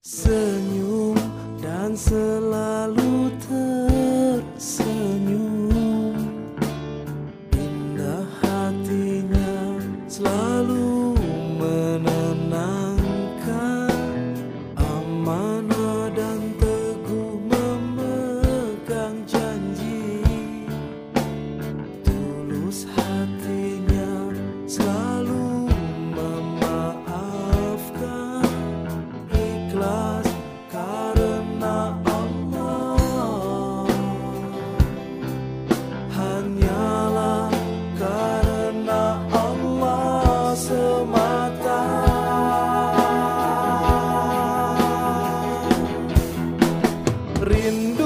Senyum dan selalu tersenyum in